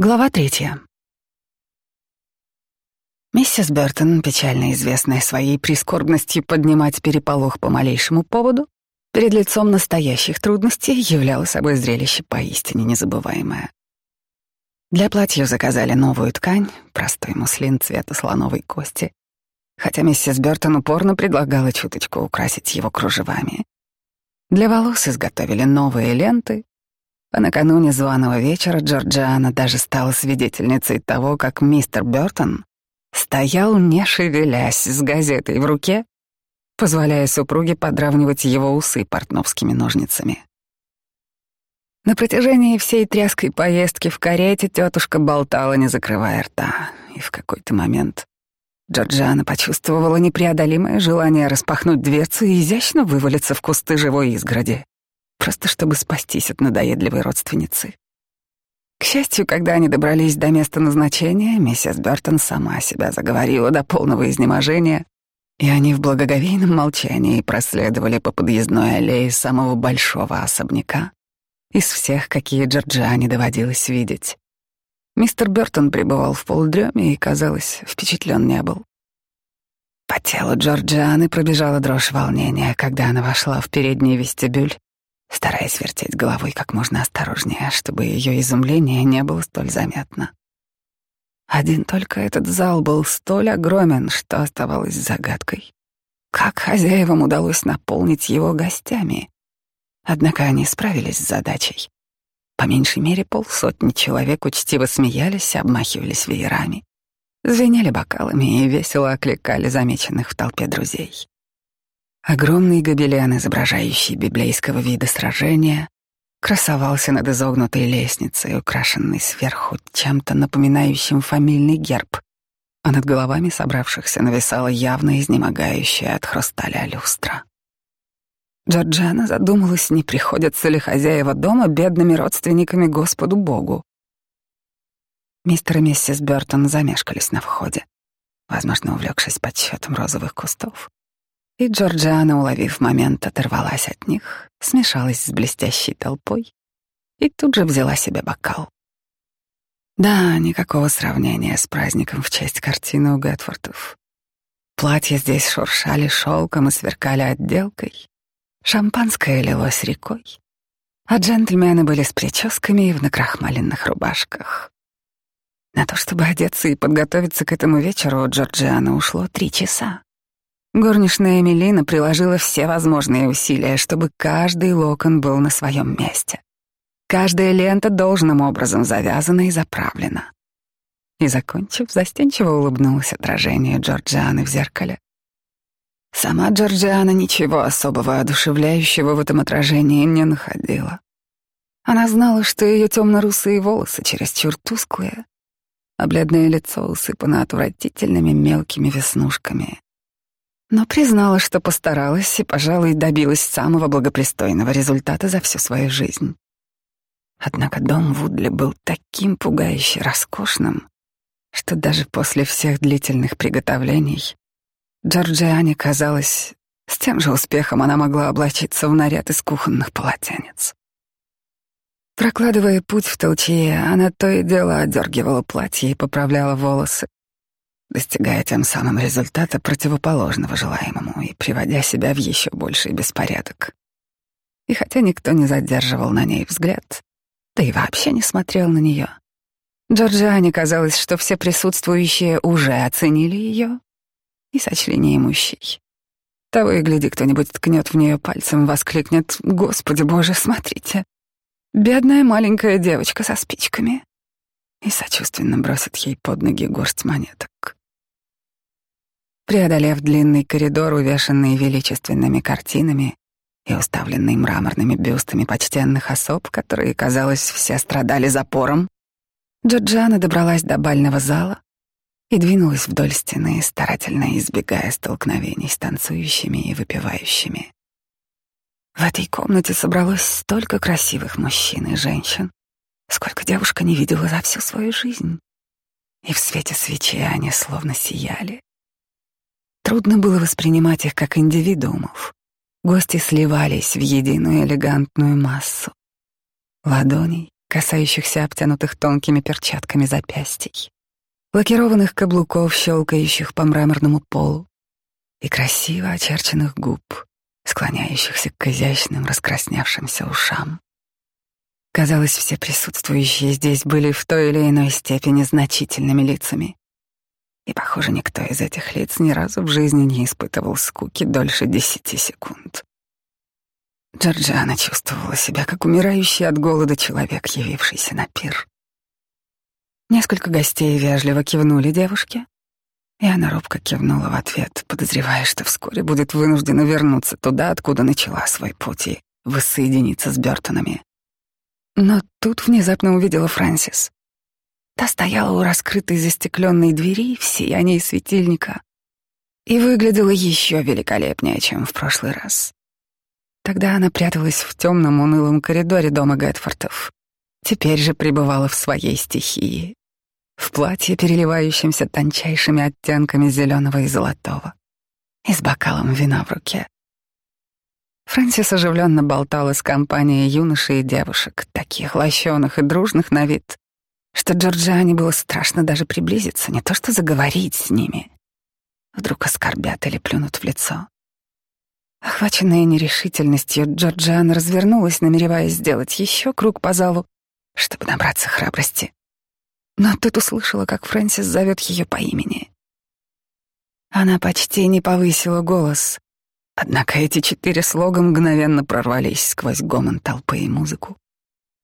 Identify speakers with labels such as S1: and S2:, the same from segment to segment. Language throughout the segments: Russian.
S1: Глава третья. Миссис Бертон, печально известная своей прискорбностью поднимать переполох по малейшему поводу, перед лицом настоящих трудностей являла собой зрелище поистине незабываемое. Для платья заказали новую ткань, простой муслин цвета слоновой кости, хотя миссис Бертон упорно предлагала чуточку украсить его кружевами. Для волос изготовили новые ленты, а накануне званого вечера Джорджиана даже стала свидетельницей того, как мистер Бёртон стоял, не шевелясь, с газетой в руке, позволяя супруге подравнивать его усы портновскими ножницами. На протяжении всей тряской поездки в карете тетушка болтала, не закрывая рта, и в какой-то момент Джорджиана почувствовала непреодолимое желание распахнуть дверцу и изящно вывалиться в кусты живой изгороди просто чтобы спастись от надоедливой родственницы. К счастью, когда они добрались до места назначения, миссис Бертон сама себя заговорила до полного изнеможения, и они в благоговейном молчании проследовали по подъездной аллее самого большого особняка из всех, какие Джорджиане доводилось видеть. Мистер Бертон пребывал в полудреме и, казалось, впечатлен не был. По телу Джорджианы пробежала дрожь волнения, когда она вошла в передний вестибюль стараясь вертеть головой как можно осторожнее, чтобы ее изумление не было столь заметно. Один только этот зал был столь огромен, что оставалось загадкой. Как хозяевам удалось наполнить его гостями? Однако они справились с задачей. По меньшей мере полсотни человек учтиво смеялись, обмахивались веерами, звенели бокалами и весело окликали замеченных в толпе друзей. Огромный гобелен, изображающий библейского вида сражения, красовался над изогнутой лестницей, украшенной сверху чем-то напоминающим фамильный герб, а над головами собравшихся нависала явно изнемогающая от хрусталя люстра. Джорджана задумалась, не приходятся ли хозяева дома бедными родственниками Господу Богу. Мистер и миссис Бертон замешкались на входе, возможно, увлекшись подсчетом розовых кустов. И Джорджиана, уловив момент, оторвалась от них, смешалась с блестящей толпой и тут же взяла себе бокал. Да, никакого сравнения с праздником в честь картины у Гэтфордов. Платья здесь шуршали шелком и сверкали отделкой. Шампанское лилось рекой, а джентльмены были с прическами и в накрахмаленных рубашках. На то, чтобы одеться и подготовиться к этому вечеру, у Джорджиана ушло три часа. Горничная Эмилина приложила все возможные усилия, чтобы каждый локон был на своем месте. Каждая лента должным образом завязана и заправлена. И, закончив, застенчиво улыбнулась отражению Джорджианы в зеркале. Сама Джорджиана ничего особого одушевляющего в этом отражении не находила. Она знала, что ее темно-русые волосы чересчур тусклые, а бледное лицо усыпано отвратительными мелкими веснушками но признала, что постаралась и, пожалуй, добилась самого благопристойного результата за всю свою жизнь. Однако дом Вудли был таким пугающе роскошным, что даже после всех длительных приготовлений Джорджиане казалось, с тем же успехом она могла облачиться в наряд из кухонных полотенец. Прокладывая путь в толчье, она то и дело одергивала платье и поправляла волосы, достигая тем самым результата противоположного желаемому и приводя себя в еще больший беспорядок. И хотя никто не задерживал на ней взгляд, да и вообще не смотрел на нее, Джорджиане казалось, что все присутствующие уже оценили ее и сочли неимущей. Того и гляди, кто-нибудь ткнет в нее пальцем, воскликнет «Господи Боже, смотрите! Бедная маленькая девочка со спичками!» и сочувственно бросит ей под ноги горсть монеток. Преодолев длинный коридор, увешанный величественными картинами и уставленный мраморными бюстами почтенных особ, которые, казалось, все страдали запором, Джорджана добралась до бального зала и двинулась вдоль стены, старательно избегая столкновений с танцующими и выпивающими. В этой комнате собралось столько красивых мужчин и женщин, сколько девушка не видела за всю свою жизнь. И в свете свечи они словно сияли. Трудно было воспринимать их как индивидуумов. Гости сливались в единую элегантную массу. Ладоней, касающихся обтянутых тонкими перчатками запястий, лакированных каблуков, щелкающих по мраморному полу, и красиво очерченных губ, склоняющихся к изящным раскрасневшимся ушам. Казалось, все присутствующие здесь были в той или иной степени значительными лицами. И, похоже, никто из этих лиц ни разу в жизни не испытывал скуки дольше десяти секунд. Джорджиана чувствовала себя как умирающий от голода человек, явившийся на пир. Несколько гостей вежливо кивнули девушке, и она робко кивнула в ответ, подозревая, что вскоре будет вынуждена вернуться туда, откуда начала свой путь, и воссоединиться с Бёртонами. Но тут внезапно увидела Фрэнсис. Та стояла у раскрытой застекленной двери в сиянии светильника и выглядела еще великолепнее, чем в прошлый раз. Тогда она пряталась в темном унылом коридоре дома Гэтфортов. Теперь же пребывала в своей стихии, в платье, переливающемся тончайшими оттенками зеленого и золотого, и с бокалом вина в руке. Фрэнсис оживленно болтала с компанией юношей и девушек, таких лощеных и дружных на вид, что Джорджиане было страшно даже приблизиться, не то что заговорить с ними. Вдруг оскорбят или плюнут в лицо. Охваченная нерешительностью, Джорджиана развернулась, намереваясь сделать еще круг по залу, чтобы набраться храбрости. Но тут услышала, как Фрэнсис зовет ее по имени. Она почти не повысила голос, Однако эти четыре слога мгновенно прорвались сквозь гомон толпы и музыку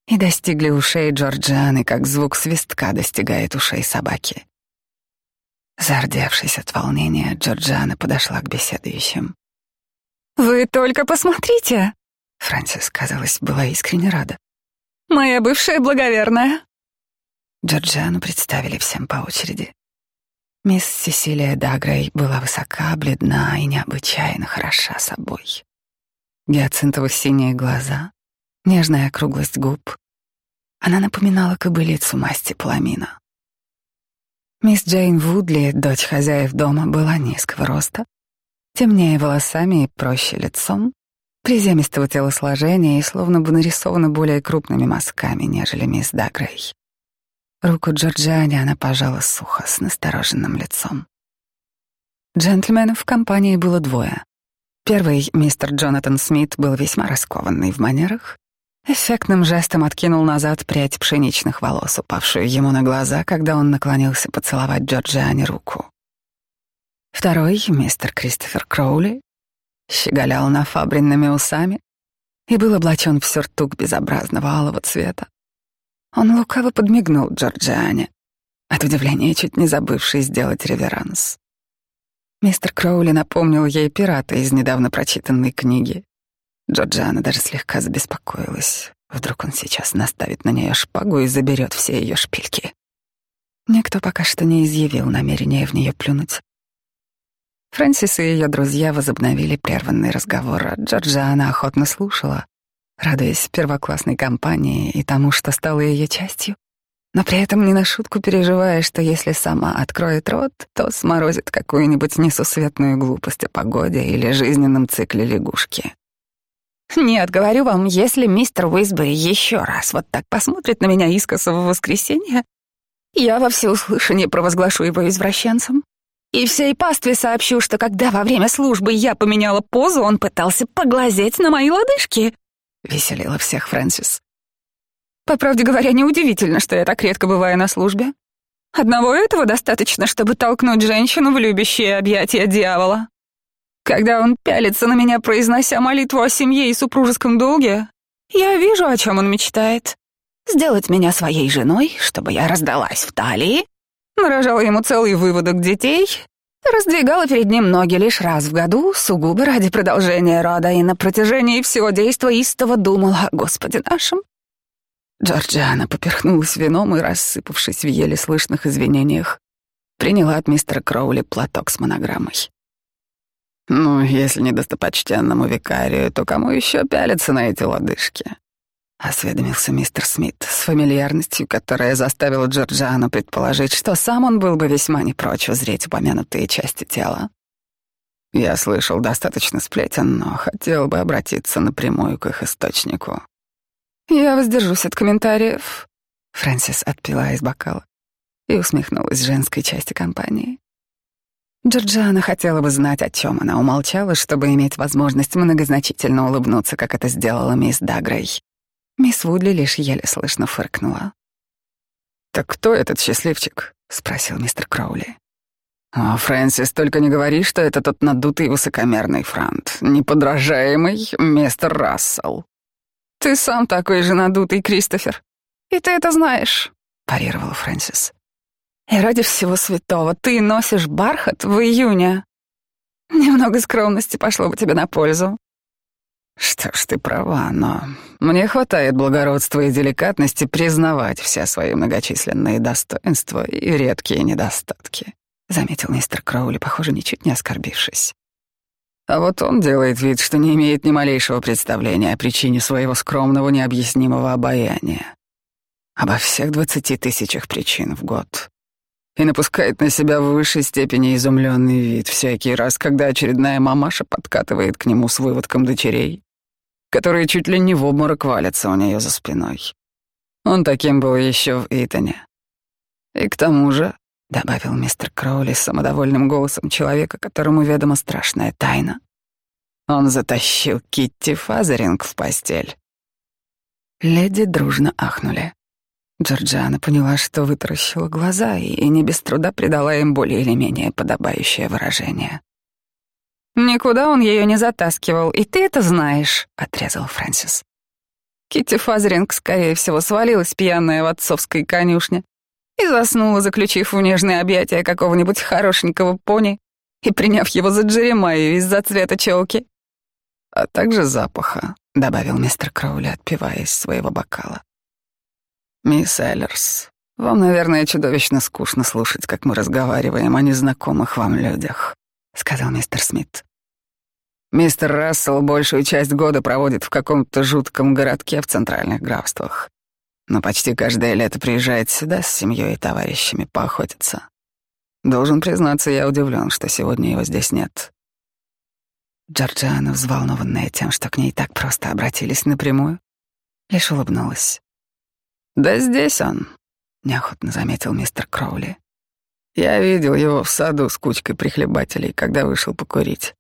S1: и достигли ушей Джорджианы, как звук свистка достигает ушей собаки. Зардевшись от волнения, Джорджиана подошла к беседующим. «Вы только посмотрите!» Фрэнсис, казалось, была искренне рада. «Моя бывшая благоверная!» Джорджиану представили всем по очереди. Мисс Сесилия Дагрей была высока, бледна и необычайно хороша собой. Гиацинтово-синие глаза, нежная округлость губ. Она напоминала кобылицу масти пламина. Мисс Джейн Вудли, дочь хозяев дома, была низкого роста, темнее волосами и проще лицом, приземистого телосложения и словно бы нарисована более крупными мазками, нежели мисс Дагрей. Руку Джорджиани она пожала сухо, с настороженным лицом. Джентльменов в компании было двое. Первый, мистер Джонатан Смит, был весьма раскованный в манерах. Эффектным жестом откинул назад прядь пшеничных волос, упавшую ему на глаза, когда он наклонился поцеловать Джорджиане руку. Второй, мистер Кристофер Кроули, щеголял нафабренными усами и был облачен в сюртук безобразного алого цвета. Он лукаво подмигнул Джорджиане, от удивления чуть не забывший сделать реверанс. Мистер Кроули напомнил ей пирата из недавно прочитанной книги. Джорджиана даже слегка забеспокоилась. Вдруг он сейчас наставит на нее шпагу и заберет все ее шпильки. Никто пока что не изъявил намерения в нее плюнуть. Фрэнсис и ее друзья возобновили прерванный разговор, а Джорджиана охотно слушала, радуясь первоклассной компании и тому, что стало ее частью, но при этом не на шутку переживая, что если сама откроет рот, то сморозит какую-нибудь несусветную глупость о погоде или жизненном цикле лягушки. «Нет, говорю вам, если мистер Уизбери еще раз вот так посмотрит на меня искоса в воскресенье, я во всеуслышание провозглашу его извращенцем. И всей пастве сообщу, что когда во время службы я поменяла позу, он пытался поглазеть на мои лодыжки. Веселила всех Фрэнсис. По правде говоря, неудивительно, что я так редко бываю на службе. Одного этого достаточно, чтобы толкнуть женщину в любящие объятия дьявола. Когда он пялится на меня, произнося молитву о семье и супружеском долге, я вижу, о чем он мечтает. Сделать меня своей женой, чтобы я раздалась в талии, нарожала ему целый выводок детей Раздвигала перед ним ноги лишь раз в году, сугубо ради продолжения рода, и на протяжении всего действа истово думала о Господе нашем. Джорджиана поперхнулась вином и, рассыпавшись в еле слышных извинениях, приняла от мистера Кроули платок с монограммой. «Ну, если не достопочтенному викарию, то кому еще пялиться на эти лодыжки?» — осведомился мистер Смит с фамильярностью, которая заставила Джорджану предположить, что сам он был бы весьма не прочь узреть упомянутые части тела. Я слышал достаточно сплетен, но хотел бы обратиться напрямую к их источнику. Я воздержусь от комментариев. Фрэнсис отпила из бокала и усмехнулась женской части компании. Джорджиана хотела бы знать, о чем она умолчала, чтобы иметь возможность многозначительно улыбнуться, как это сделала мисс Дагрей. Мисс Вудли лишь еле слышно фыркнула.
S2: «Так кто этот счастливчик?» — спросил мистер Кроули. «О, Фрэнсис, только не говори, что это тот надутый высокомерный франт, неподражаемый мистер Рассел».
S1: «Ты сам такой же надутый, Кристофер. И ты это знаешь», — парировала Фрэнсис. И ради всего святого ты носишь бархат в июне. Немного скромности пошло бы тебе на пользу.
S2: Что ж, ты права, но мне хватает благородства и деликатности признавать все свои многочисленные достоинства и редкие недостатки, заметил мистер Кроули, похоже, ничуть не оскорбившись. А вот он делает вид, что не имеет ни малейшего представления о причине своего скромного необъяснимого обаяния. Обо всех двадцати тысячах причин в год и напускает на себя в высшей степени изумленный вид всякий раз, когда очередная мамаша подкатывает к нему с выводком дочерей, которые чуть ли не в обморок валятся у нее за спиной. Он таким был еще в Итоне. И к тому же, — добавил мистер Кроули самодовольным голосом человека, которому ведома страшная тайна, он затащил Китти Фазеринг в постель. Леди дружно ахнули. Джорджиана поняла, что вытаращила глаза и не без труда придала им более или менее подобающее выражение.
S1: «Никуда он ее не затаскивал, и ты это знаешь», — отрезал Фрэнсис. Китти Фазеринг, скорее всего, свалилась пьяная в отцовской конюшне и заснула, заключив в нежные объятия какого-нибудь хорошенького пони и приняв его за Джеремаю из-за цвета челки.
S2: «А также запаха», — добавил мистер Кроули, отпивая из своего бокала. «Мисс Эллерс, вам, наверное, чудовищно скучно слушать, как мы разговариваем о незнакомых вам людях», — сказал мистер Смит. «Мистер Рассел большую часть года проводит в каком-то жутком городке в центральных графствах, но почти каждое лето приезжает сюда с семьей и товарищами поохотиться. Должен признаться, я удивлен, что сегодня его здесь нет».
S1: Джорджиана, взволнованная тем, что к ней так просто обратились напрямую, лишь улыбнулась.
S2: «Да здесь он», — неохотно заметил мистер Кроули. «Я видел его в саду с кучкой прихлебателей, когда вышел покурить».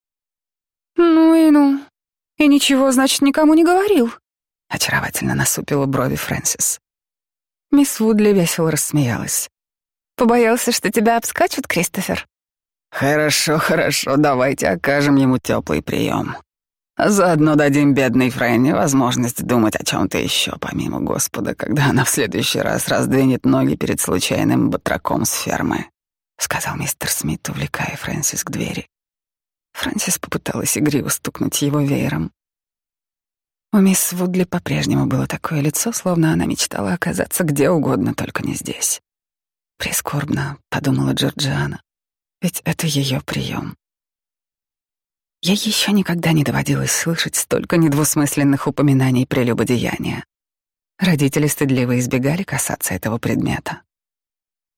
S1: «Ну и ну. И ничего, значит, никому не говорил?» — очаровательно насупила брови Фрэнсис. Мисс Вудли весело рассмеялась. «Побоялся, что тебя обскачут, Кристофер?»
S2: «Хорошо, хорошо, давайте окажем ему теплый прием. Заодно дадим бедной Фрэнни возможность думать о чем-то еще, помимо Господа, когда она в следующий раз раздвинет ноги перед случайным батраком с фермы», — сказал мистер Смит, увлекая Фрэнсис к двери. Фрэнсис попыталась игриво стукнуть его веером. У мисс Вудли по-прежнему было такое лицо, словно она мечтала оказаться где угодно, только не здесь. «Прискорбно», — подумала Джорджиана, — «ведь это ее прием. Ей еще никогда не доводилось слышать столько недвусмысленных упоминаний прелюбодеяния. Родители стыдливо избегали касаться этого предмета.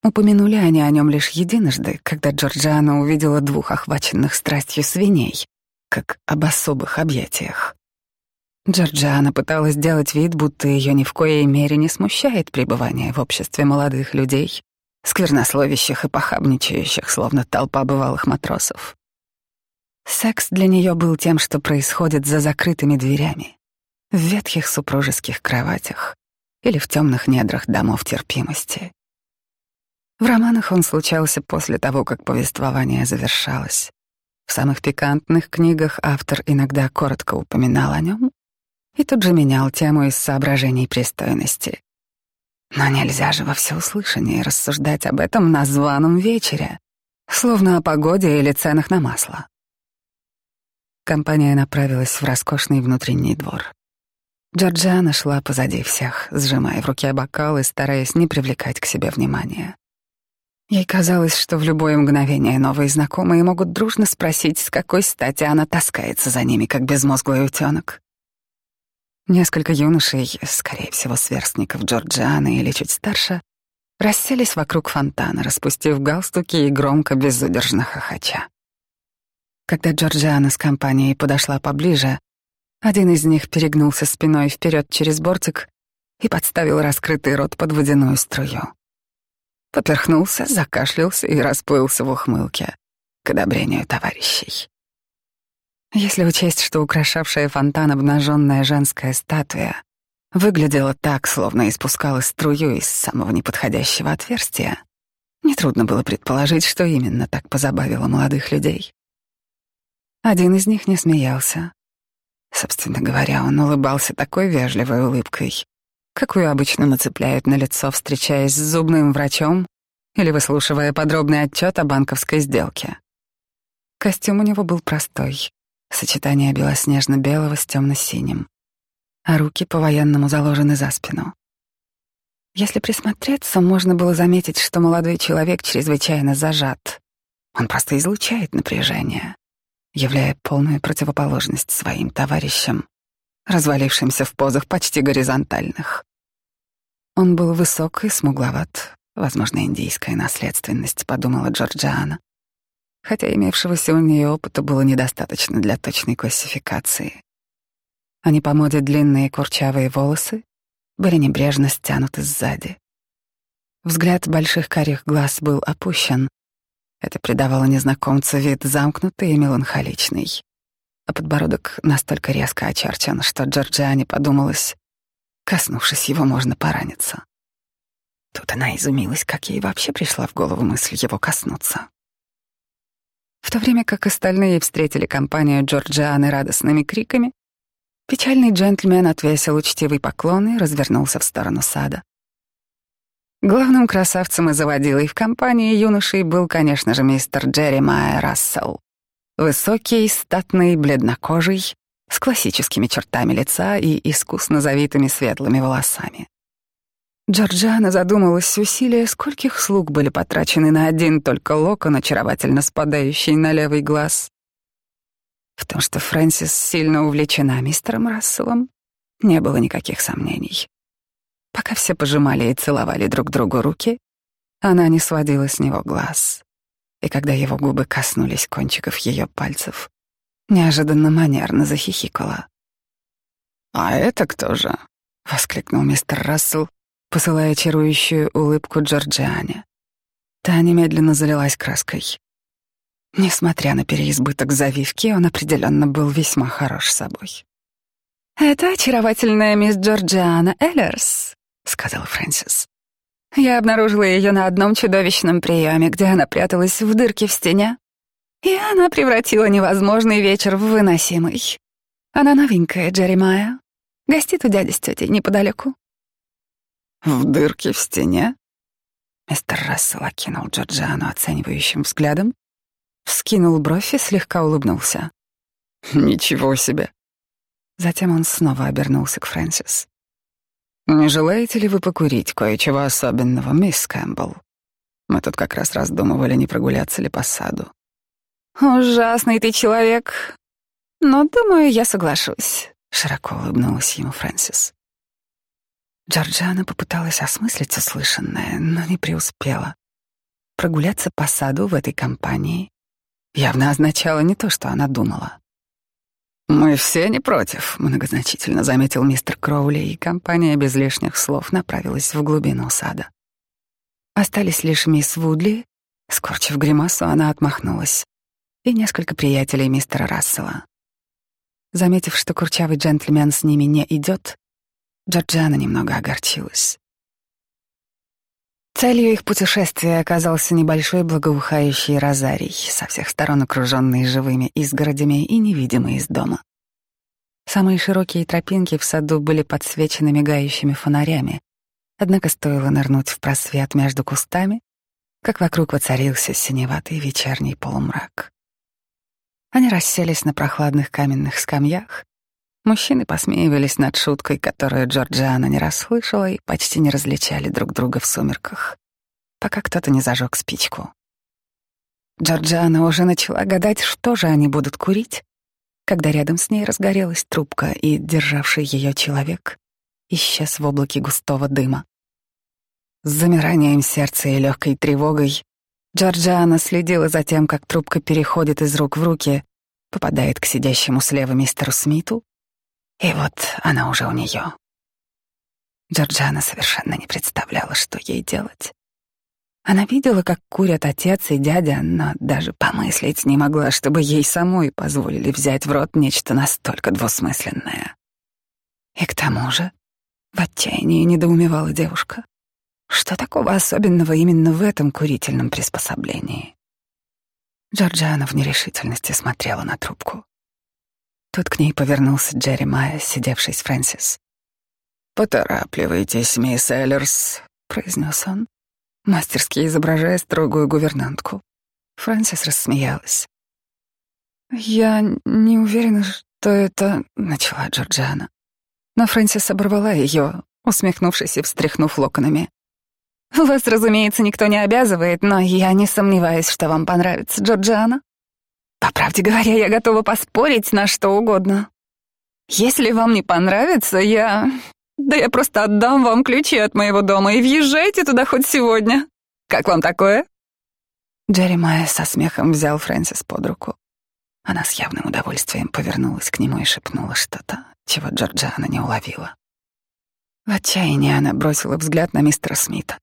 S2: Упомянули они о нем лишь единожды, когда Джорджиана увидела двух охваченных страстью свиней, как об особых объятиях. Джорджиана пыталась сделать вид, будто ее ни в коей мере не смущает пребывание в обществе молодых людей, сквернословящих и похабничающих, словно толпа бывалых матросов. Секс для нее был тем, что происходит за закрытыми дверями, в ветхих супружеских кроватях или в темных недрах домов терпимости. В романах он случался после того, как повествование завершалось. В самых пикантных книгах автор иногда коротко упоминал о нем и тут же менял тему из соображений пристойности. Но нельзя же во всеуслышание рассуждать об этом на званом вечере, словно о погоде или ценах на масло. Компания направилась в роскошный внутренний двор. Джорджиана шла позади всех, сжимая в руке бокал и стараясь не привлекать к себе внимания. Ей казалось, что в любое мгновение новые знакомые могут дружно спросить, с какой стати она таскается за ними, как безмозглый утенок. Несколько юношей, скорее всего, сверстников Джорджианы или чуть старше, расселись вокруг фонтана, распустив галстуки и громко безудержно хохоча. Когда Джорджиана с компанией подошла поближе, один из них перегнулся спиной вперед через бортик
S1: и подставил раскрытый рот под водяную струю. Поперхнулся, закашлялся и расплылся в ухмылке к одобрению товарищей. Если учесть, что украшавшая фонтан обнаженная женская статуя выглядела так, словно испускала струю из самого неподходящего отверстия, нетрудно было предположить, что именно так позабавило молодых людей. Один из них не смеялся. Собственно говоря, он улыбался такой вежливой улыбкой, какую обычно нацепляют на лицо, встречаясь с зубным врачом или выслушивая подробный отчет о банковской сделке. Костюм у него был простой, сочетание белоснежно-белого с темно-синим, а руки по-военному заложены за спину. Если присмотреться, можно было заметить, что молодой человек чрезвычайно зажат. Он просто излучает напряжение, являя полную противоположность своим товарищам, развалившимся в позах почти горизонтальных. Он был высок и смугловат, возможно, индийская наследственность, подумала Джорджиана хотя имевшегося у нее опыта было недостаточно для точной классификации. Они по моде длинные курчавые волосы были небрежно стянуты сзади. Взгляд больших карих глаз был опущен. Это придавало незнакомцу вид замкнутый и меланхоличный. А подбородок настолько резко очерчен, что Джорджиане подумалось, коснувшись его, можно пораниться. Тут она изумилась, как ей вообще пришла в голову мысль его коснуться. В то время как остальные встретили компанию Джорджианы радостными криками, печальный джентльмен отвесил учтивый поклон и развернулся в сторону сада. Главным красавцем и заводилой в компании юношей был, конечно же, мистер Джерри Майер Рассел. Высокий, статный, бледнокожий, с классическими чертами лица и искусно завитыми светлыми волосами. Джорджиана задумалась, усилия скольких слуг были потрачены на один только локон, очаровательно спадающий на левый глаз. В том, что Фрэнсис сильно увлечена мистером Расселом, не было никаких сомнений. Пока все пожимали и целовали друг другу руки, она не сводила с него глаз. И когда его губы коснулись кончиков ее пальцев, неожиданно манерно захихикала. «А это кто же?» — воскликнул мистер Рассел, посылая чарующую улыбку Джорджиане. Та немедленно залилась краской. Несмотря на переизбыток завивки, он определенно был весьма хорош собой. «Это очаровательная мисс Джорджиана Эллерс», — сказал Фрэнсис. «Я обнаружила ее на одном чудовищном приеме, где она пряталась в дырке в стене, и она превратила невозможный вечер в выносимый. Она новенькая, Джеремая, гостит у дяди с тетей неподалеку.
S2: В дырке в стене?
S1: Мистер Рассел окинул Джорджиану оценивающим взглядом, вскинул бровь и слегка улыбнулся.
S2: Ничего себе.
S1: Затем он снова обернулся к Фрэнсис.
S2: «Не желаете ли вы покурить кое-чего особенного, мисс Кэмпбелл? Мы тут как раз раздумывали, не прогуляться ли по саду».
S1: «Ужасный ты человек. Но, думаю, я соглашусь», — широко улыбнулась ему Фрэнсис. Джорджиана попыталась осмыслить услышанное, но не преуспела. Прогуляться по саду в этой компании явно означало не то, что она думала.
S2: «Мы все не против», — многозначительно заметил мистер Кроули, и компания без лишних слов направилась в глубину сада.
S1: Остались лишь мисс Вудли, скорчив гримасу, она отмахнулась, и несколько приятелей мистера Рассела. Заметив, что курчавый джентльмен с ними не идет, Джорджиана немного огорчилась. Целью их путешествия оказался небольшой благоухающий розарий, со всех сторон окруженный живыми изгородями и невидимый из дома. Самые широкие тропинки в саду были подсвечены мигающими фонарями, однако стоило нырнуть в просвет между кустами, как вокруг воцарился синеватый вечерний полумрак. Они расселись на прохладных каменных скамьях, Мужчины посмеивались над шуткой, которую Джорджиана не расслышала, и почти не различали друг друга в сумерках, пока кто-то не зажег спичку. Джорджиана уже начала гадать, что же они будут курить, когда рядом с ней разгорелась трубка, и державший ее человек исчез в облаке густого дыма. С замиранием сердца и легкой тревогой Джорджиана следила за тем, как трубка переходит из рук в руки, попадает к сидящему слева мистеру Смиту и вот она уже у нее. Джорджана совершенно не представляла, что ей делать. Она видела, как курят отец и дядя, но даже помыслить не могла, чтобы ей самой позволили взять в рот нечто настолько двусмысленное. И к тому же в отчаянии недоумевала девушка. Что такого особенного именно в этом курительном приспособлении? Джорджиана в нерешительности смотрела на трубку. Тут к ней повернулся Джерри Майя, сидевший с Фрэнсис.
S2: «Поторапливайтесь, мисс Эллерс», — произнес он мастерски изображая строгую гувернантку. Фрэнсис рассмеялась.
S1: «Я не уверена, что это...» — начала Джорджиана. Но Фрэнсис оборвала ее, усмехнувшись и встряхнув локонами. «Вас, разумеется, никто не обязывает, но я не сомневаюсь, что вам понравится, Джорджиана. По правде говоря, я готова поспорить на что угодно. Если вам не понравится, я... Да я просто отдам вам ключи от моего дома и въезжайте туда хоть сегодня. Как вам такое?» Джеремайя со смехом взял Фрэнсис под руку. Она с явным удовольствием повернулась к нему и шепнула что-то, чего Джорджиана не уловила. В отчаянии она бросила взгляд на мистера Смита.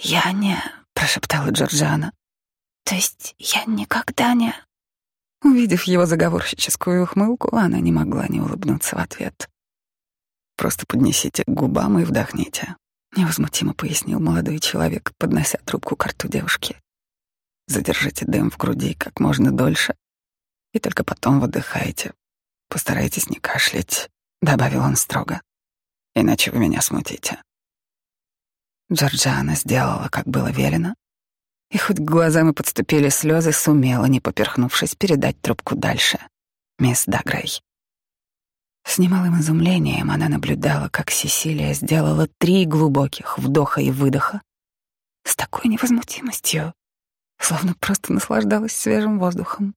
S1: «Я не...» — прошептала Джорджиана. «То есть я никогда не...» Увидев его заговорщическую ухмылку, она не могла не улыбнуться в ответ.
S2: Просто поднесите к губам и вдохните», — невозмутимо пояснил молодой человек, поднося трубку к рту девушки. «Задержите дым в груди как можно дольше и только потом выдыхайте. Постарайтесь не кашлять», — добавил он строго. «Иначе вы меня смутите».
S1: Джорджиана сделала, как было велено, и хоть к глазам и подступили слезы, сумела, не поперхнувшись, передать трубку дальше. Мисс Дагрей. С немалым изумлением она наблюдала, как Сесилия сделала три глубоких вдоха и выдоха с такой невозмутимостью, словно просто наслаждалась свежим воздухом.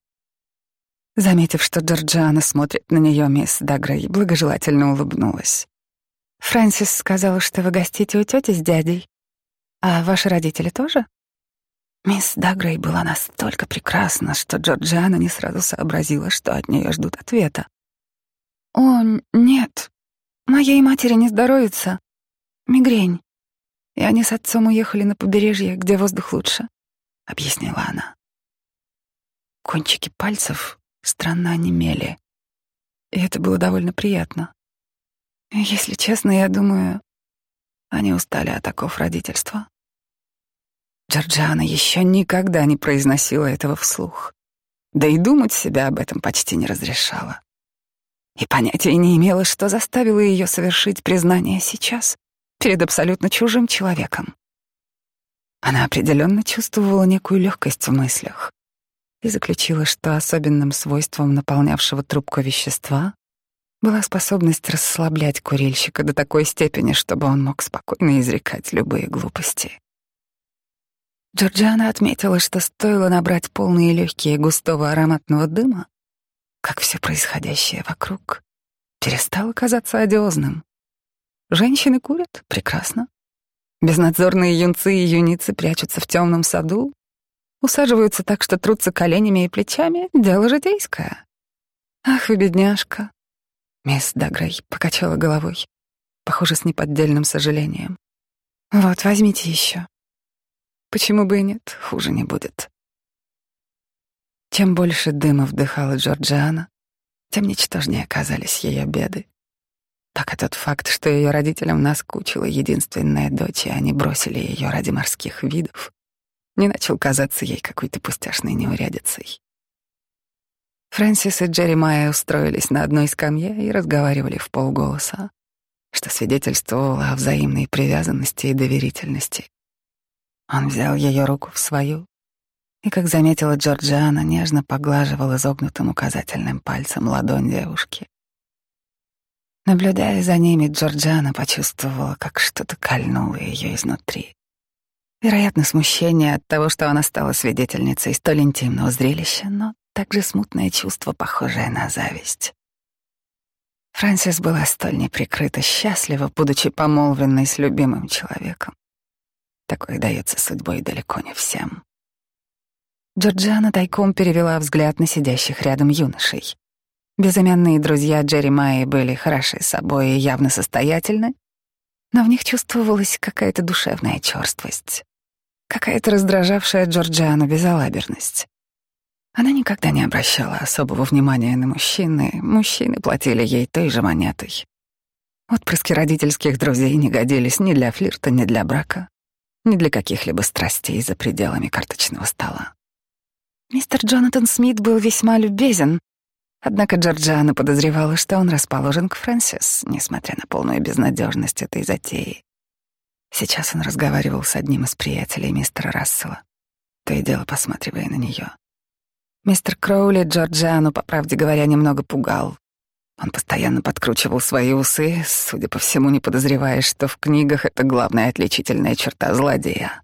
S1: Заметив, что Джорджиана смотрит на нее, мисс Дагрей благожелательно улыбнулась. «Фрэнсис сказала, что вы гостите у тети с дядей. А ваши родители тоже?» Мисс Дагрей была настолько прекрасна, что Джорджиана не сразу сообразила, что от нее ждут ответа. «О, нет. Моей матери не здоровится. Мигрень. И они с отцом уехали на побережье, где воздух лучше», — объяснила она. Кончики пальцев странно онемели, и это было довольно приятно. Если честно, я думаю, они устали от оков родительства. Джорджиана еще никогда не произносила этого вслух, да и думать себя об этом почти не разрешала и понятия не имела, что заставило ее совершить признание сейчас перед абсолютно чужим человеком. Она определенно чувствовала некую легкость в мыслях и заключила, что особенным свойством наполнявшего трубку вещества была способность расслаблять курильщика до такой степени, чтобы он мог спокойно изрекать любые глупости. Джорджиана отметила, что стоило набрать полные легкие густого ароматного дыма, как все происходящее вокруг перестало казаться одиозным. Женщины курят? Прекрасно. Безнадзорные юнцы и юницы прячутся в темном саду, усаживаются так, что трутся коленями и плечами. Дело житейское. Ах вы, бедняжка. Мисс Дагрей покачала головой, похоже, с неподдельным сожалением. Вот, возьмите еще. Почему бы и нет, хуже не будет. Чем больше дыма вдыхала Джорджиана, тем ничтожнее оказались ее беды. Так и тот факт, что ее родителям наскучила единственная дочь, и они бросили ее ради морских видов, не начал казаться ей какой-то пустяшной неурядицей. Фрэнсис и Джерри Майя устроились на одной скамье и разговаривали в полголоса, что свидетельствовало о взаимной привязанности и доверительности. Он взял ее руку в свою, и, как заметила Джорджиана, нежно поглаживал изогнутым указательным пальцем ладонь девушки. Наблюдая за ними, Джорджиана почувствовала, как что-то кольнуло ее изнутри. Вероятно, смущение от того, что она стала свидетельницей столь интимного зрелища, но также смутное чувство, похожее на зависть. Фрэнсис была столь неприкрыто счастлива, будучи помолвленной с любимым человеком. Такое дается судьбой далеко не всем. Джорджиана тайком перевела взгляд на сидящих рядом юношей. Безымянные друзья Джерри Майи были хороши собой и явно состоятельны, но в них чувствовалась какая-то душевная черствость, какая-то раздражавшая Джорджиану безалаберность. Она никогда не обращала особого внимания на мужчины, мужчины платили ей той же монетой. Отпрыски родительских друзей не годились ни для флирта, ни для брака, ни для каких-либо страстей за пределами карточного стола. Мистер Джонатан Смит был весьма любезен, однако Джорджиана подозревала, что он расположен к Фрэнсис, несмотря на полную безнадежность этой затеи. Сейчас он разговаривал с одним из приятелей мистера Рассела, то и дело посматривая на нее. Мистер Кроули Джорджиану, по правде говоря, немного пугал. Он постоянно подкручивал свои усы, судя по всему, не подозревая, что в книгах это главная отличительная черта злодея.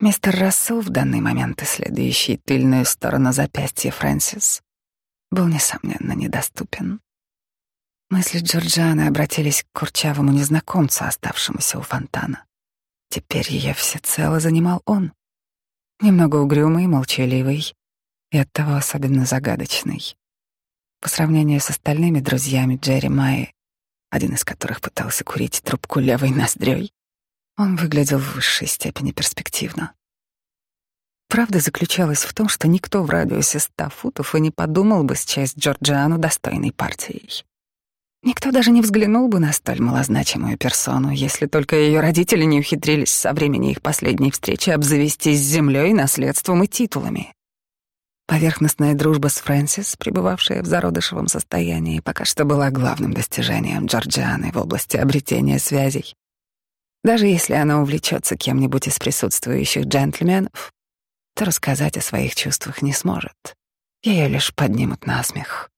S1: Мистер Рассел, в данный момент исследующий тыльную сторону запястья Фрэнсис, был, несомненно, недоступен. Мысли Джорджианы обратились к курчавому незнакомцу, оставшемуся у фонтана. Теперь ее всецело занимал он. Немного угрюмый, молчаливый, и оттого особенно загадочный. По сравнению с остальными друзьями Джерри Майи, один из которых пытался курить трубку левой ноздрёй, он выглядел в высшей степени перспективно. Правда заключалась в том, что никто в радиусе ста футов и не подумал бы счесть Джорджиану достойной партией. Никто даже не взглянул бы на столь малозначимую персону, если только ее родители не ухитрились со времени их последней встречи обзавестись землей, наследством и титулами. Поверхностная дружба с Фрэнсис, пребывавшая в зародышевом состоянии, пока что была главным достижением Джорджианы в области обретения связей. Даже если она увлечется кем-нибудь из присутствующих джентльменов, то рассказать о своих чувствах не сможет. Ее лишь поднимут на смех.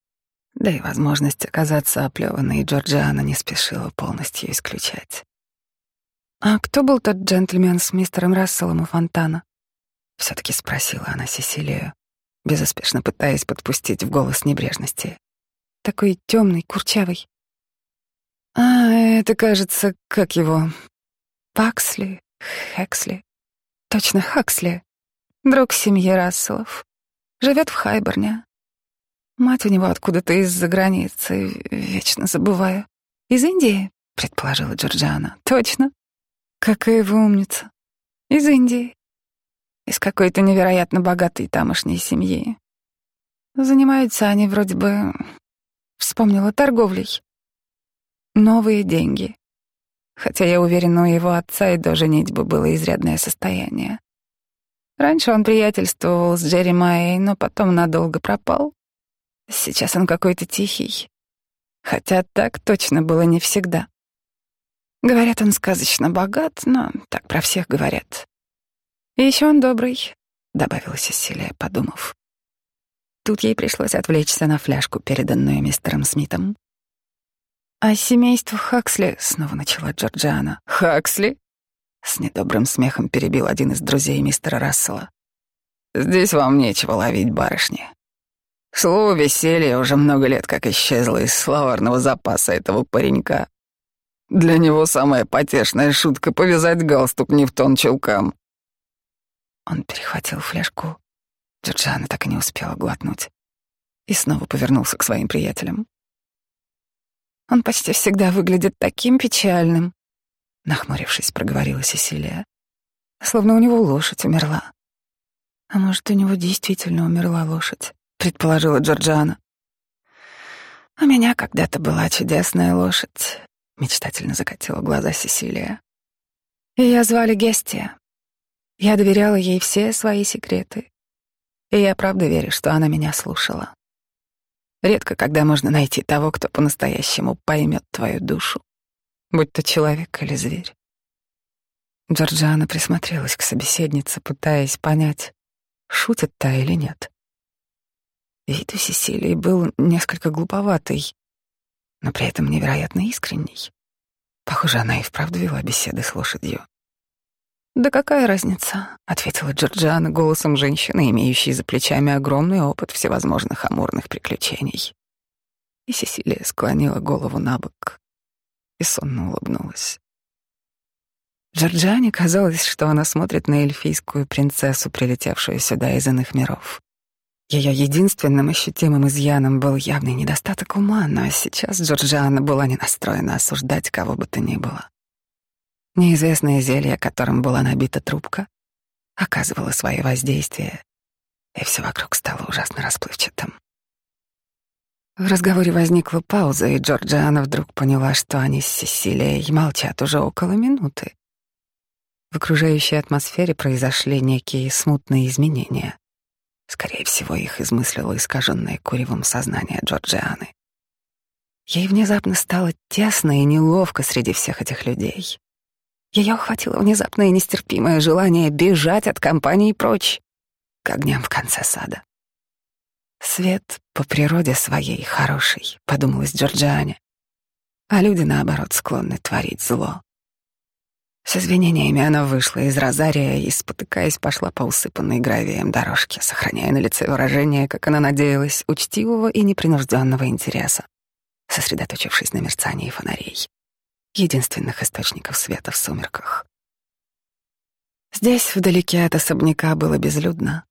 S1: Да и возможность оказаться оплеванной Джорджиана не спешила полностью исключать. «А кто был тот джентльмен с мистером Расселом у фонтана?» — все-таки спросила она Сесилию безуспешно пытаясь подпустить в голос небрежности. Такой темный, курчавый. А, это, кажется, как его... Паксли, Хексли. Точно, Хаксли. Друг семьи Расселов. Живет в Хайборне. Мать у него откуда-то из-за границы, вечно забываю. Из Индии, предположила Джорджиана. Точно. Какая вы умница. Из Индии из какой-то невероятно богатой тамошней семьи. Занимаются они вроде бы... Вспомнила торговлей. Новые деньги. Хотя я уверена, у его отца и до женитьбы было изрядное состояние. Раньше он приятельствовал с Джерри Майей, но потом надолго пропал. Сейчас он какой-то тихий. Хотя так точно было не всегда. Говорят, он сказочно богат, но так про всех говорят. И еще он добрый, добавила Сесилия, подумав. Тут ей пришлось отвлечься на фляжку, переданную мистером Смитом. «А семейство Хаксли?» — снова начала Джорджиана. «Хаксли?» — с недобрым смехом перебил один из друзей мистера Рассела. «Здесь вам нечего ловить, барышни. Слово «веселье» уже много лет как исчезло из словарного запаса этого паренька. Для него самая потешная шутка — повязать галстук не в тон челкам. Он перехватил фляжку. Джорджиана так и не успела глотнуть. И снова повернулся к своим приятелям. «Он почти всегда выглядит таким печальным», — нахмурившись, проговорила Сесилия. «Словно у него лошадь умерла». «А может, у него действительно умерла лошадь», — предположила Джорджиана. «У меня когда-то была чудесная лошадь», — мечтательно закатила глаза Сесилия. «Ее звали Гестия. Я доверяла ей все свои секреты. И я правда верю, что она меня слушала. Редко когда можно найти того, кто по-настоящему поймет твою душу, будь то человек или зверь. Джорджиана присмотрелась к собеседнице, пытаясь понять, шутит та или нет. Вид у Сесилии был несколько глуповатый, но при этом невероятно искренний. Похоже, она и вправду вела беседы с лошадью. «Да какая разница?» — ответила Джорджиана голосом женщины, имеющей за плечами огромный опыт всевозможных амурных приключений. И Сесилия склонила голову на бок и сонно улыбнулась. Джорджиане казалось, что она смотрит на эльфийскую принцессу, прилетевшую сюда из иных миров. Ее единственным ощутимым изъяном был явный недостаток ума, но сейчас Джорджиана была не настроена осуждать кого бы то ни было. Неизвестное зелье, которым была набита трубка, оказывало свое воздействие, и все вокруг стало ужасно расплывчатым. В разговоре возникла пауза, и Джорджиана вдруг поняла, что они с Сесилией молчат уже около минуты. В окружающей атмосфере произошли некие смутные изменения. Скорее всего, их измыслило искаженное куревом сознание Джорджианы. Ей внезапно стало тесно и неловко среди всех этих людей. Ее охватило внезапное нестерпимое желание бежать от компании прочь, к огням в конце сада. «Свет по природе своей хороший», — подумалась Джорджиане, а люди, наоборот, склонны творить зло. С извинениями она вышла из розария и, спотыкаясь, пошла по усыпанной гравием дорожке, сохраняя на лице выражение, как она надеялась, учтивого и непринужденного интереса, сосредоточившись на мерцании фонарей единственных источников света в сумерках. Здесь, вдалеке от особняка, было безлюдно.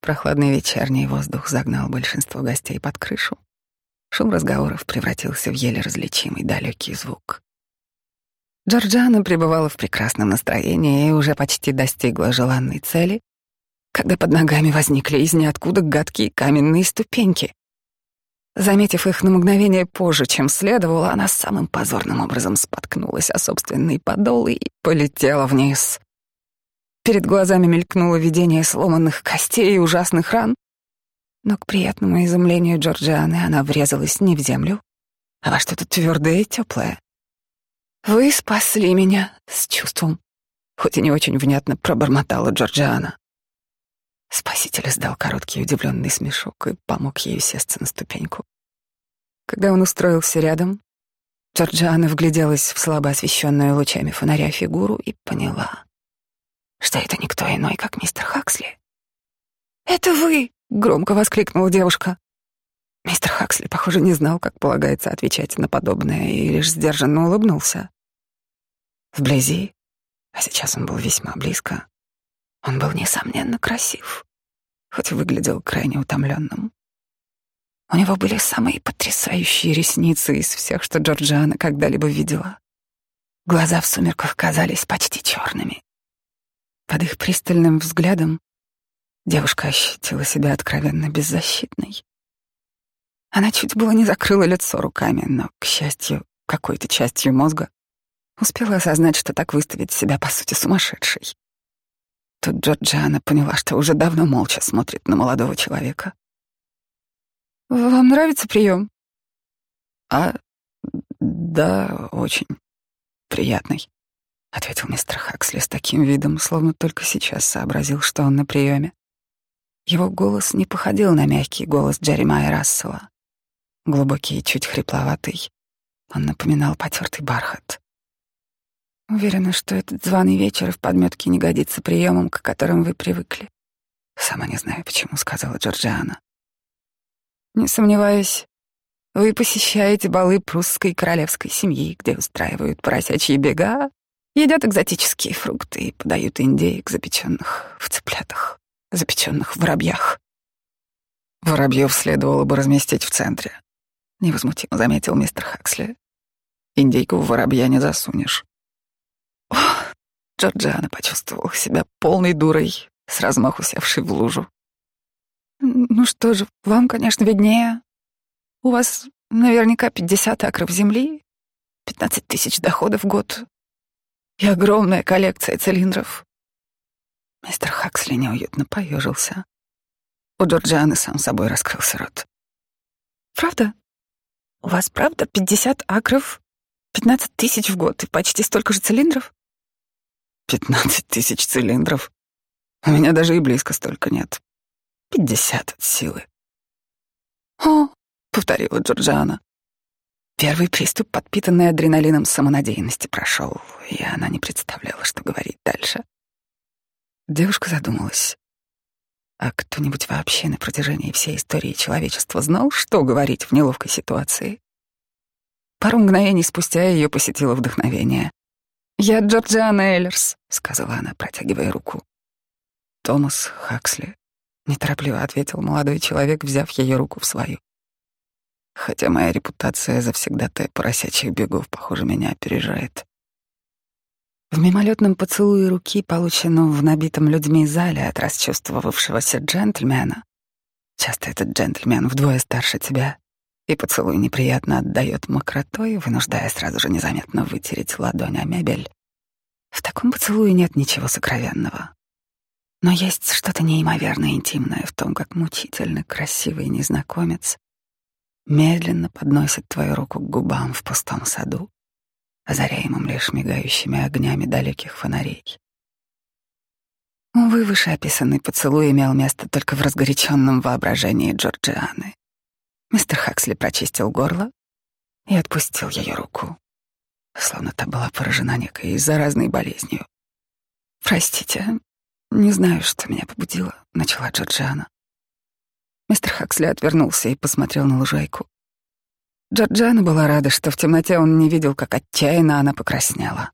S1: Прохладный вечерний воздух загнал большинство гостей под крышу. Шум разговоров превратился в еле различимый далекий звук. Джорджана пребывала в прекрасном настроении и уже почти достигла желанной цели, когда под ногами возникли из ниоткуда гадкие каменные ступеньки. Заметив их на мгновение позже, чем следовало, она самым позорным образом споткнулась о собственный подол и полетела вниз. Перед глазами мелькнуло видение сломанных костей и ужасных ран, но к приятному изумлению Джорджианы она врезалась не в землю, а во что-то твердое и теплое. «Вы спасли меня с чувством», хоть и не очень внятно пробормотала Джорджиана. Спаситель издал короткий удивленный смешок и помог ей сесть на ступеньку. Когда он устроился рядом, Джорджиана вгляделась в слабо освещенную лучами фонаря фигуру и поняла, что это никто иной, как мистер Хаксли. «Это вы!» — громко воскликнула девушка. Мистер Хаксли, похоже, не знал, как полагается отвечать на подобное, и лишь сдержанно улыбнулся. Вблизи, а сейчас он был весьма близко, он был, несомненно, красив, хоть выглядел крайне утомленным. У него были самые потрясающие ресницы из всех, что Джорджиана когда-либо видела. Глаза в сумерках казались почти черными. Под их пристальным взглядом девушка ощутила себя откровенно беззащитной. Она чуть было не закрыла лицо руками, но, к счастью, какой-то частью мозга успела осознать, что так выставить себя, по сути, сумасшедшей. Тут Джорджиана поняла, что уже давно молча смотрит на молодого человека. «Вам нравится прием?» «А, да, очень приятный», — ответил мистер Хаксли с таким видом, словно только сейчас сообразил, что он на приеме. Его голос не походил на мягкий голос Джеремая Рассела. Глубокий и чуть хрипловатый, он напоминал потертый бархат. Уверена, что этот званый вечер в подметке не годится приемом, к которым вы привыкли. Сама не знаю, почему, сказала Джорджиана. Не сомневаюсь, вы посещаете балы прусской королевской семьи, где устраивают поросячьи бега, едят экзотические фрукты и подают индейок, запеченных в цыплятах, запеченных в воробьях. Воробьев следовало бы разместить в центре, невозмутимо заметил мистер Хаксли. Индейку в воробья не засунешь. Джорджиана почувствовала себя полной дурой, с размаху севшей в лужу. «Ну что же, вам, конечно, виднее. У вас наверняка пятьдесят акров земли, пятнадцать тысяч доходов в год и огромная коллекция цилиндров». Мистер Хаксли неуютно поежился. У Джорджианы сам собой раскрылся рот. «Правда? У вас правда пятьдесят акров, пятнадцать тысяч в год и почти столько же цилиндров?» Пятнадцать тысяч цилиндров. У меня даже и близко столько нет. Пятьдесят от силы. «О!» — повторила Джорджиана. Первый приступ, подпитанный адреналином самонадеянности, прошел, и она не представляла, что говорить дальше. Девушка задумалась. А кто-нибудь вообще на протяжении всей истории человечества знал, что говорить в неловкой ситуации? Пару мгновений спустя ее посетило вдохновение. «Я Джорджиана Эллерс», — сказала она, протягивая руку. «Томас Хаксли», — неторопливо ответил молодой человек, взяв ее руку в свою. «Хотя моя репутация завсегдатая поросячьих бегов, похоже, меня опережает». В мимолетном поцелуе руки, полученном в набитом людьми зале от расчувствовавшегося джентльмена, часто этот джентльмен вдвое старше тебя, и поцелуй неприятно отдает мокротой, вынуждая сразу же незаметно вытереть ладонь о мебель. В таком поцелуе нет ничего сокровенного. Но есть что-то неимоверно интимное в том, как мучительно красивый незнакомец медленно подносит твою руку к губам в пустом саду, озаряемым лишь мигающими огнями далеких фонарей. Увы, вышеописанный поцелуй имел место только в разгоряченном воображении Джорджианы. Мистер Хаксли прочистил горло и отпустил ее руку, словно та была поражена некой заразной болезнью. «Простите, не знаю, что меня побудило», — начала Джорджиана. Мистер Хаксли отвернулся и посмотрел на лужайку. Джорджиана была рада, что в темноте он не видел, как отчаянно она покраснела.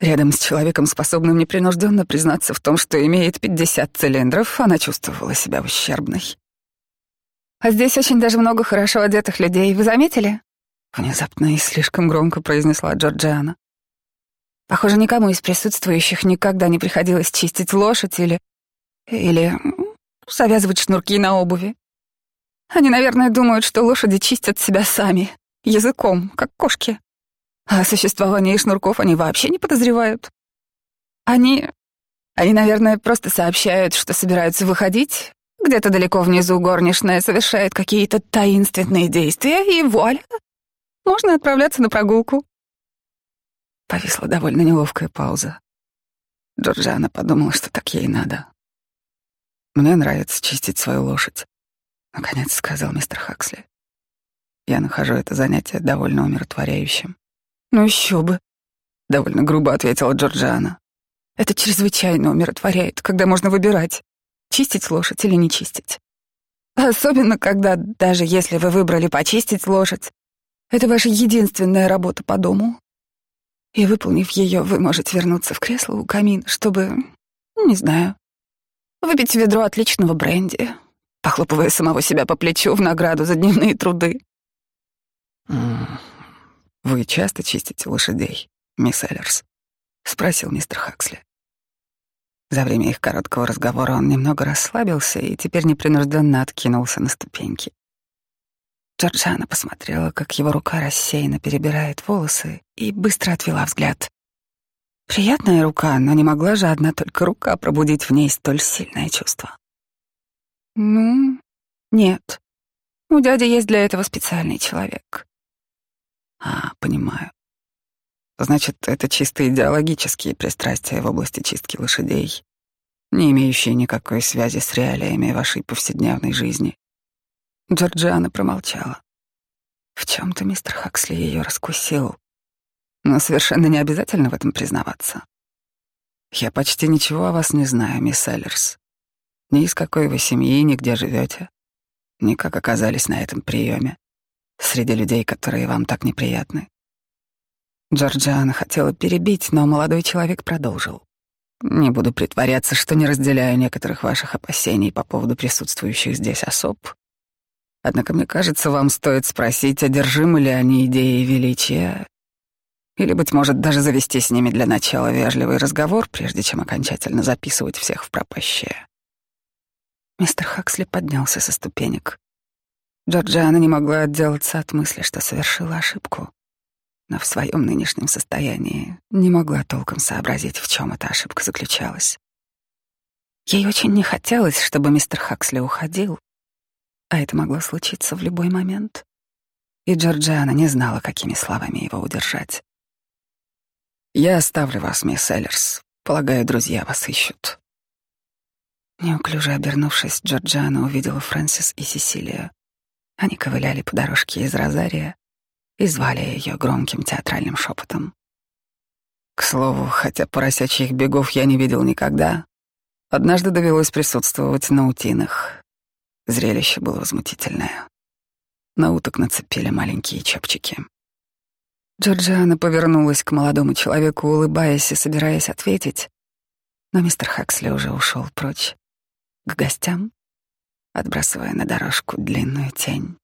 S1: Рядом с человеком, способным непринужденно признаться в том, что имеет 50 цилиндров, она чувствовала себя ущербной. А здесь очень даже много хорошо одетых людей. Вы заметили? Внезапно и слишком громко произнесла Джорджиана. Похоже, никому из присутствующих никогда не приходилось чистить лошадь или... или завязывать шнурки на обуви. Они, наверное, думают, что лошади чистят себя сами, языком, как кошки. А о существовании шнурков они вообще не подозревают. Они... Они, наверное, просто сообщают, что собираются выходить, где-то далеко внизу горничная совершает какие-то таинственные действия, и вуаля, можно отправляться на прогулку. Повисла довольно неловкая пауза. Джорджиана подумала, что так ей надо. «Мне нравится чистить свою лошадь», — наконец сказал мистер Хаксли. «Я нахожу это занятие довольно умиротворяющим». «Ну еще бы», — довольно грубо ответила Джорджиана. «Это чрезвычайно умиротворяет, когда можно выбирать чистить лошадь или не чистить. Особенно, когда, даже если вы выбрали почистить лошадь, это ваша единственная работа по дому. И, выполнив ее, вы можете вернуться в кресло у камина, чтобы, не знаю, выпить ведро отличного бренди, похлопывая самого себя по плечу в награду за дневные труды.
S2: «Вы часто чистите лошадей, мисс Эллерс?» — спросил мистер Хаксли. За время их короткого разговора он немного расслабился и теперь непринужденно откинулся на ступеньки. Джорджана посмотрела, как его рука рассеянно перебирает волосы, и быстро отвела взгляд. Приятная рука, но не могла же одна только рука пробудить в ней столь сильное чувство.
S1: «Ну, нет. У дяди есть для этого специальный человек».
S2: «А, понимаю. Значит, это чисто идеологические пристрастия в области чистки лошадей, не имеющие никакой связи с реалиями вашей повседневной жизни. Джорджиана промолчала. В чем-то мистер Хаксли ее раскусил, но совершенно не обязательно в этом признаваться. Я почти ничего о вас не знаю, мисс Эллерс. Ни из какой вы семьи, ни где живете, ни как оказались на этом приеме среди людей, которые вам так неприятны. Джорджиана хотела перебить, но молодой человек продолжил. «Не буду притворяться, что не разделяю некоторых ваших опасений по поводу присутствующих здесь особ. Однако, мне кажется, вам стоит спросить, одержимы ли они идеей величия, или, быть может, даже завести с ними для начала вежливый разговор, прежде чем окончательно записывать всех в пропащее». Мистер Хаксли поднялся со ступенек. Джорджиана не могла отделаться от мысли, что совершила ошибку но в своем нынешнем состоянии не могла толком сообразить, в чем эта ошибка заключалась. Ей очень не хотелось, чтобы мистер Хаксли уходил, а это могло случиться в любой момент. И Джорджиана не знала, какими словами его удержать. «Я оставлю вас, мисс Эллерс. Полагаю, друзья вас ищут». Неуклюже обернувшись, Джорджиана увидела Фрэнсис и Сесилию. Они ковыляли по дорожке из Розария, и звали ее громким театральным шепотом. К слову, хотя поросячьих бегов я не видел никогда, однажды довелось присутствовать на утинах. Зрелище было возмутительное. На уток нацепили маленькие чепчики. Джорджиана повернулась к молодому человеку, улыбаясь и собираясь ответить, но мистер Хаксли уже ушел прочь, к гостям, отбрасывая на дорожку длинную тень.